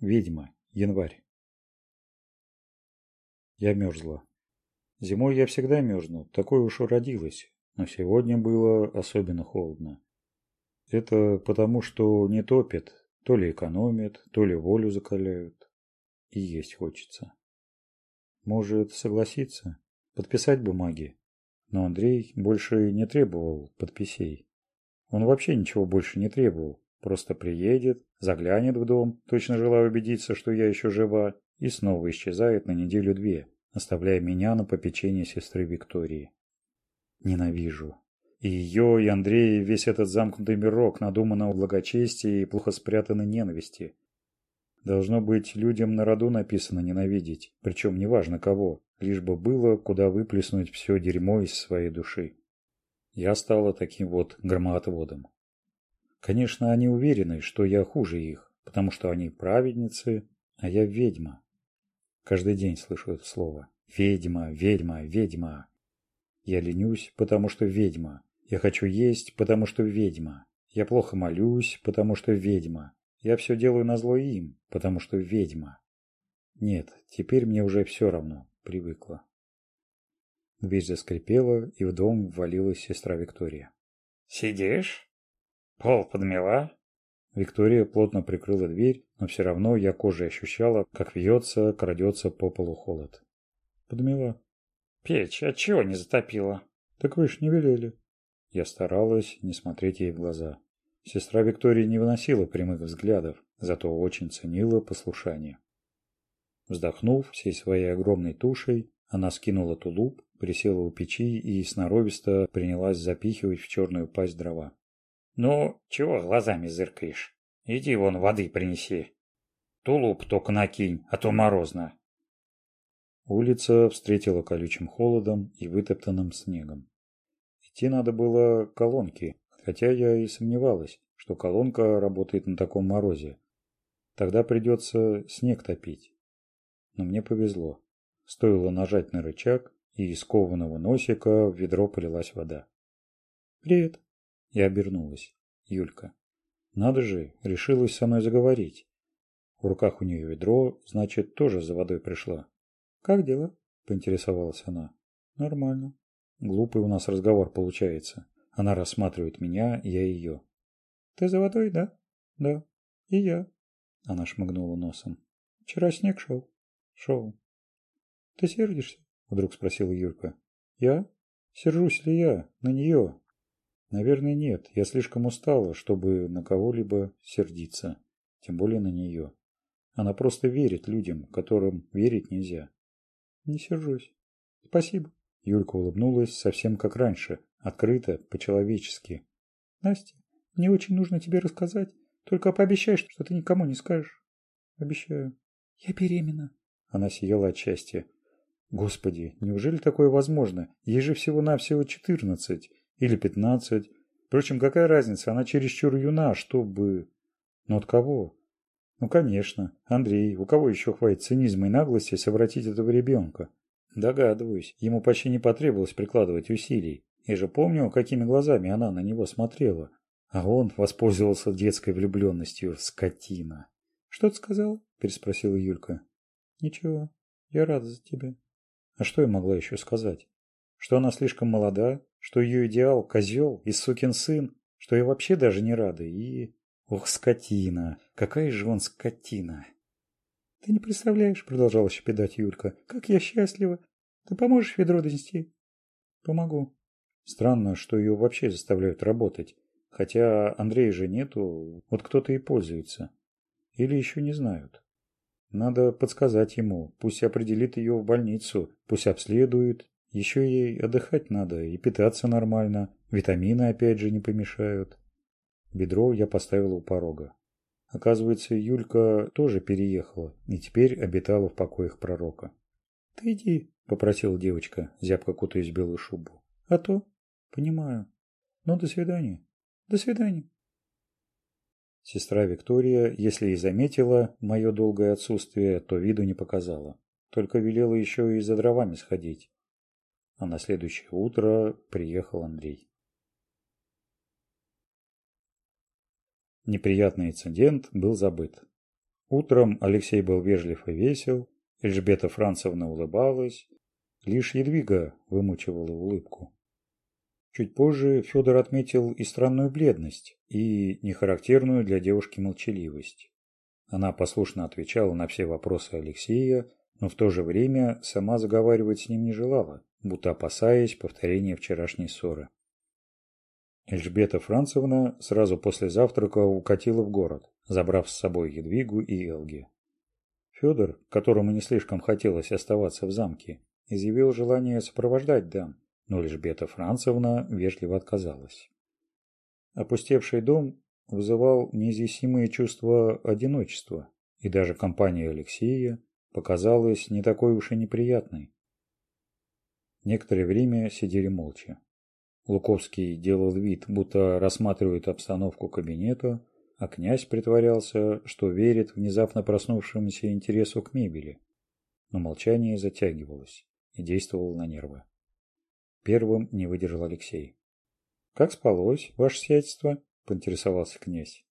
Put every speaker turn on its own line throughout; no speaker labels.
ведьма январь. Я мерзла. Зимой я всегда мерзну Такое уж уродилась но сегодня было особенно холодно. Это потому что не топят то ли экономят то ли волю закаляют. И есть хочется. Может согласиться подписать бумаги но андрей больше не требовал подписей. Он вообще ничего больше не требовал. Просто приедет, заглянет в дом, точно желая убедиться, что я еще жива, и снова исчезает на неделю-две, оставляя меня на попечение сестры Виктории. Ненавижу. И ее, и Андрея, и весь этот замкнутый мирок надуманного благочестия и плохо спрятанной ненависти. Должно быть, людям на роду написано ненавидеть, причем неважно кого, лишь бы было, куда выплеснуть все дерьмо из своей души. Я стала таким вот громоотводом. Конечно, они уверены, что я хуже их, потому что они праведницы, а я ведьма. Каждый день слышу это слово. Ведьма, ведьма, ведьма. Я ленюсь, потому что ведьма. Я хочу есть, потому что ведьма. Я плохо молюсь, потому что ведьма. Я все делаю назло им, потому что ведьма. Нет, теперь мне уже все равно, привыкла. Дверь заскрипела, и в дом ввалилась сестра Виктория.
«Сидишь?» Пол подмела.
Виктория плотно прикрыла дверь, но все равно я кожей ощущала, как вьется, крадется по полу холод. Подмела.
Печь, отчего не затопила?
Так вы ж не велели. Я старалась не смотреть ей в глаза. Сестра Виктории не выносила прямых взглядов, зато очень ценила послушание. Вздохнув всей своей огромной тушей, она скинула тулуп, присела у печи и сноровисто принялась запихивать в черную пасть дрова.
Ну, чего глазами зыркаешь? Иди вон воды принеси. Тулуп только накинь, а то морозно.
Улица встретила колючим холодом и вытоптанным снегом. Идти надо было колонки, хотя я и сомневалась, что колонка работает на таком морозе. Тогда придется снег топить. Но мне повезло. Стоило нажать на рычаг, и из кованого носика в ведро полилась вода. «Привет!» и обернулась. Юлька. Надо же, решилась со мной заговорить. В руках у нее ведро, значит, тоже за водой пришла. Как дела? Поинтересовалась она. Нормально. Глупый у нас разговор получается. Она рассматривает меня, я ее. Ты за водой, да? Да. И я. Она шмыгнула носом. Вчера снег шел. Шел. Ты сердишься? Вдруг спросила Юлька. Я? Сержусь ли я на нее? наверное нет. Я слишком устала чтобы на кого-либо сердиться тем более на нее она просто верит людям которым верить нельзя. Не сержусь. Спасибо. Юлька улыбнулась совсем как раньше открыто по человечески настя мне очень нужно тебе рассказать. Только пообещай что ты никому не скажешь. Обещаю. Я беременна. Она сияла от счастья. Господи неужели такое возможно? Ей же всего навсего четырнадцать или пятнадцать. Впрочем, какая разница, она чересчур юна, чтобы... Но ну, от кого? Ну, конечно, Андрей, у кого еще хватит цинизма и наглости совратить этого ребенка? Догадываюсь, ему почти не потребовалось прикладывать усилий. Я же помню, какими глазами она на него смотрела. А он воспользовался детской влюбленностью. в Скотина. «Что ты сказал?» – переспросила Юлька. «Ничего. Я рада за тебя». А что я могла еще сказать? Что она слишком молода, что ее идеал – козел и сукин сын, что я вообще даже не рада. И... Ох, скотина! Какая же он скотина! Ты не представляешь, продолжала щепетать Юлька, как я счастлива. Ты поможешь ведро донести? Помогу. Странно, что ее вообще заставляют работать. Хотя Андрея же нету, вот кто-то и пользуется. Или еще не знают. Надо подсказать ему, пусть определит ее в больницу, пусть обследует, еще ей отдыхать надо и питаться нормально, витамины опять же не помешают. Бедро я поставила у порога. Оказывается, Юлька тоже переехала и теперь обитала в покоях пророка. — Ты иди, — попросила девочка, зябко кутаясь в белую шубу. — А то? — Понимаю. — Ну, до свидания. — До свидания. Сестра Виктория, если и заметила мое долгое отсутствие, то виду не показала. Только велела еще и за дровами сходить а на следующее утро приехал Андрей. Неприятный инцидент был забыт. Утром Алексей был вежлив и весел, Эльжбета Францевна улыбалась, лишь Едвига вымучивала улыбку. Чуть позже Федор отметил и странную бледность, и нехарактерную для девушки молчаливость. Она послушно отвечала на все вопросы Алексея, но в то же время сама заговаривать с ним не желала, будто опасаясь повторения вчерашней ссоры. Эльжбета Францевна сразу после завтрака укатила в город, забрав с собой Едвигу и Элги. Федор, которому не слишком хотелось оставаться в замке, изъявил желание сопровождать дам, но Эльжбета Францевна вежливо отказалась. Опустевший дом вызывал неизъяснимые чувства одиночества, и даже компания Алексея – показалось не такой уж и неприятной. Некоторое время сидели молча. Луковский делал вид, будто рассматривает обстановку кабинета, а князь притворялся, что верит внезапно проснувшемуся интересу к мебели. Но молчание затягивалось и действовало на нервы. Первым не выдержал Алексей. «Как спалось, ваше сиятельство?» – поинтересовался князь.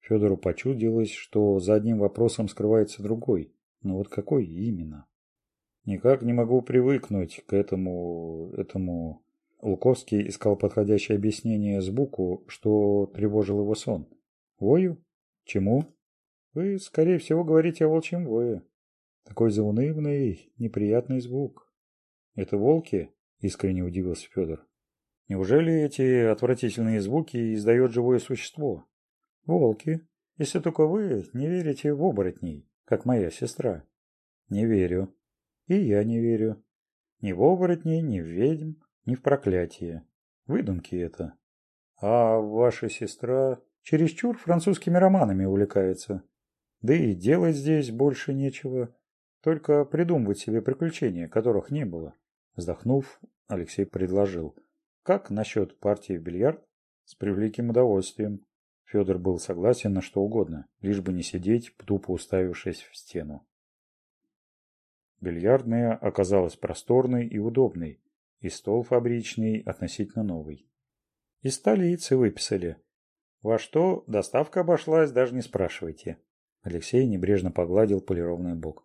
Федору почудилось, что за одним вопросом скрывается другой, но вот какой именно? Никак не могу привыкнуть к этому... этому... Луковский искал подходящее объяснение звуку, что тревожил его сон. Вою? Чему? Вы, скорее всего, говорите о волчьем вое. Такой заунывный, неприятный звук. Это волки? Искренне удивился Федор. Неужели эти отвратительные звуки издает живое существо? Волки, если только вы не верите в оборотней как моя сестра. Не верю. И я не верю. Ни в оборотней, ни в ведьм, ни в проклятие. Выдумки это. А ваша сестра чересчур французскими романами увлекается. Да и делать здесь больше нечего. Только придумывать себе приключения, которых не было. Вздохнув, Алексей предложил. Как насчет партии в бильярд? С превеликим удовольствием. Федор был согласен на что угодно, лишь бы не сидеть, тупо уставившись в стену. Бильярдная оказалась просторной и удобной, и стол фабричный относительно новый. И столицы выписали. Во что доставка обошлась, даже не спрашивайте. Алексей небрежно погладил полированный бок.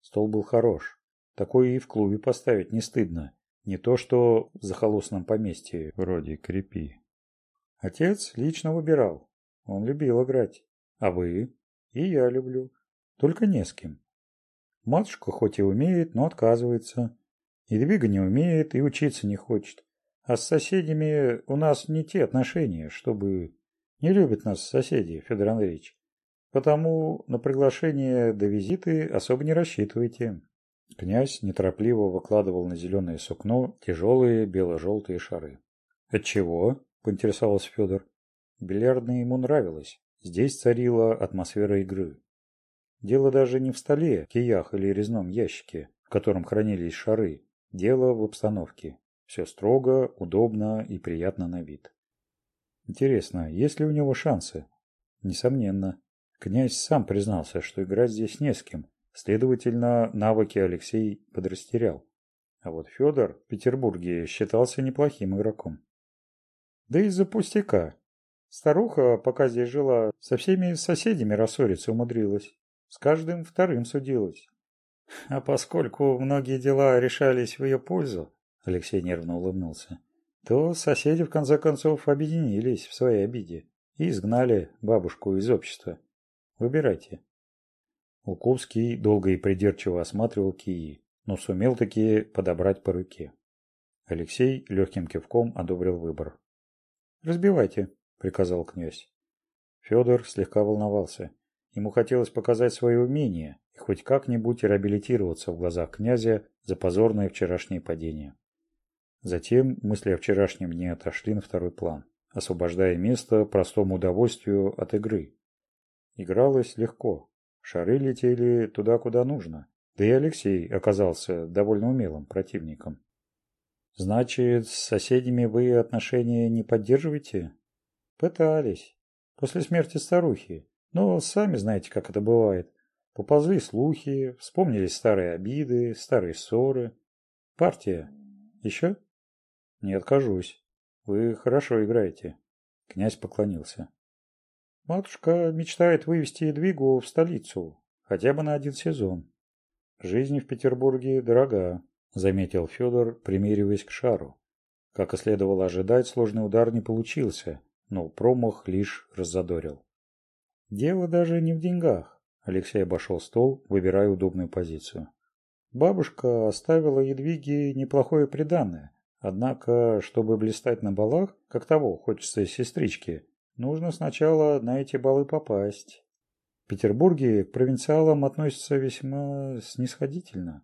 Стол был хорош. Такой и в клубе поставить не стыдно. Не то, что в захолустном поместье, вроде крепи. Отец лично выбирал. Он любил играть. А вы? И я люблю. Только не с кем. Матушка хоть и умеет, но отказывается. И двигать не умеет, и учиться не хочет. А с соседями у нас не те отношения, чтобы... Не любят нас соседи, Федор Андреевич. Потому на приглашение до визиты особо не рассчитывайте. Князь неторопливо выкладывал на зеленое сукно тяжелые бело-желтые шары. «Отчего?» – поинтересовался Федор. Бильярдная ему нравилось. Здесь царила атмосфера игры. Дело даже не в столе, киях или резном ящике, в котором хранились шары. Дело в обстановке. Все строго, удобно и приятно на вид. Интересно, есть ли у него шансы? Несомненно. Князь сам признался, что играть здесь не с кем. Следовательно, навыки Алексей подрастерял. А вот Федор в Петербурге считался неплохим игроком. Да из-за пустяка, Старуха, пока здесь жила, со всеми соседями рассориться умудрилась. С каждым вторым судилась. А поскольку многие дела решались в ее пользу, Алексей нервно улыбнулся, то соседи в конце концов объединились в своей обиде и изгнали бабушку из общества. Выбирайте. Луковский долго и придирчиво осматривал кии, но сумел такие подобрать по руке. Алексей легким кивком одобрил выбор. «Разбивайте», приказал князь. Федор слегка волновался. Ему хотелось показать свои умения и хоть как-нибудь реабилитироваться в глазах князя за позорное вчерашнее падение. Затем мысли о вчерашнем дне отошли на второй план, освобождая место простому удовольствию от игры. Игралось легко. Шары летели туда, куда нужно. Да и Алексей оказался довольно умелым противником. «Значит, с соседями вы отношения не поддерживаете?» Пытались. После смерти старухи. Но сами знаете, как это бывает. Поползли слухи, вспомнились старые обиды, старые ссоры. Партия. Еще? Не откажусь. Вы хорошо играете. Князь поклонился. Матушка мечтает вывести Едвигу в столицу, хотя бы на один сезон. Жизнь в Петербурге дорога, заметил Федор, примериваясь к шару. Как и следовало ожидать, сложный удар не получился – но промах лишь раззадорил. Дело даже не в деньгах. Алексей обошел стол, выбирая удобную позицию. Бабушка оставила Едвиге неплохое приданное. Однако, чтобы блистать на балах, как того, хочется из сестрички, нужно сначала на эти балы попасть. В Петербурге к провинциалам относятся весьма снисходительно.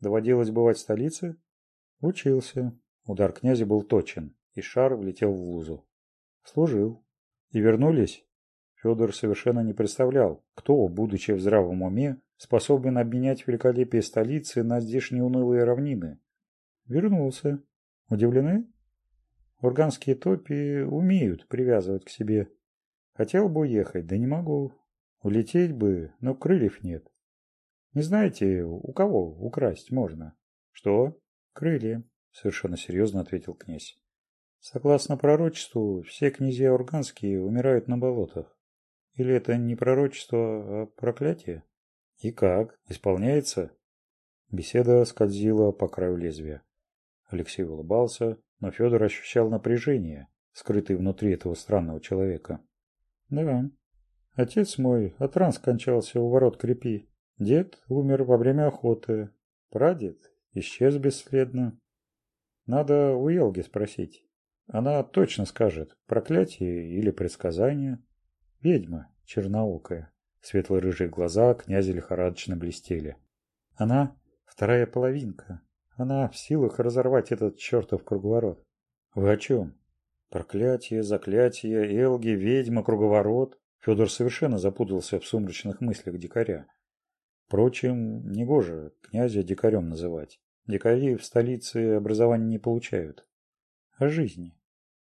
Доводилось бывать в столице? Учился. Удар князя был точен, и шар влетел в лузу служил и вернулись. Федор совершенно не представлял, кто, будучи в здравом уме, способен обменять великолепие столицы на здешние унылые равнины. Вернулся. Удивлены? Урганские топи умеют привязывать к себе. Хотел бы уехать, да не могу. Улететь бы, но крыльев нет. Не знаете, у кого украсть можно? Что? Крылья, совершенно серьезно ответил князь. Согласно пророчеству, все князья Урганские умирают на болотах. Или это не пророчество, а проклятие? И как? Исполняется? Беседа скользила по краю лезвия. Алексей улыбался, но Федор ощущал напряжение, скрытое внутри этого странного человека. Да. Отец мой от ран скончался у ворот крепи. Дед умер во время охоты. Прадед исчез бесследно. Надо у Елги спросить. Она точно скажет, проклятие или предсказание. Ведьма, черноокая. Светло-рыжие глаза князя лихорадочно блестели. Она вторая половинка. Она в силах разорвать этот чертов круговорот. Вы о чем? Проклятие, заклятие, элги, ведьма, круговорот. Федор совершенно запутался в сумрачных мыслях дикаря. Впрочем, негоже князя дикарем называть. Дикари в столице образования не получают. О жизни.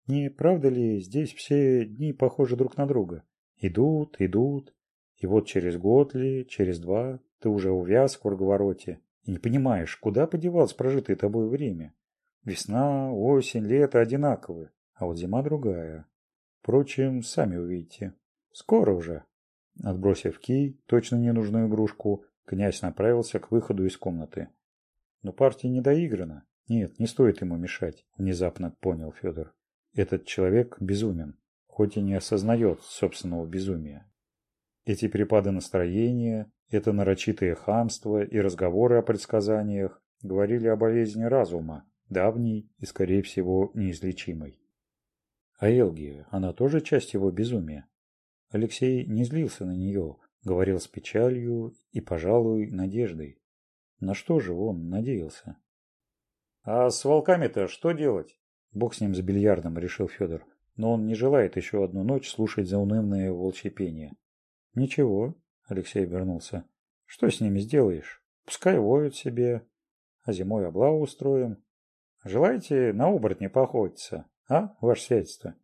Не правда ли здесь все дни похожи друг на друга? Идут, идут. И вот через год ли, через два, ты уже увяз в круговороте. И не понимаешь, куда подевалось прожитое тобой время. Весна, осень, лето одинаковы, а вот зима другая. Впрочем, сами увидите. Скоро уже. Отбросив кий, точно ненужную игрушку, князь направился к выходу из комнаты. Но партия не доиграна. Нет, не стоит ему мешать, внезапно понял Федор. Этот человек безумен, хоть и не осознает собственного безумия. Эти припады настроения, это нарочитое хамство и разговоры о предсказаниях говорили о болезни разума, давней и, скорее всего, неизлечимой. А Элгия, она тоже часть его безумия? Алексей не злился на нее, говорил с печалью и, пожалуй, надеждой. На что же он надеялся? «А с волками-то что делать?» бог с ним с бильярдом решил федор. Но он не желает еще одну ночь слушать заунывное волчье пение. Ничего алексей обернулся. Что с ними сделаешь? Пускай воют себе а зимой облаву устроим. Желаете на оборотне поохотиться а ваше сядьство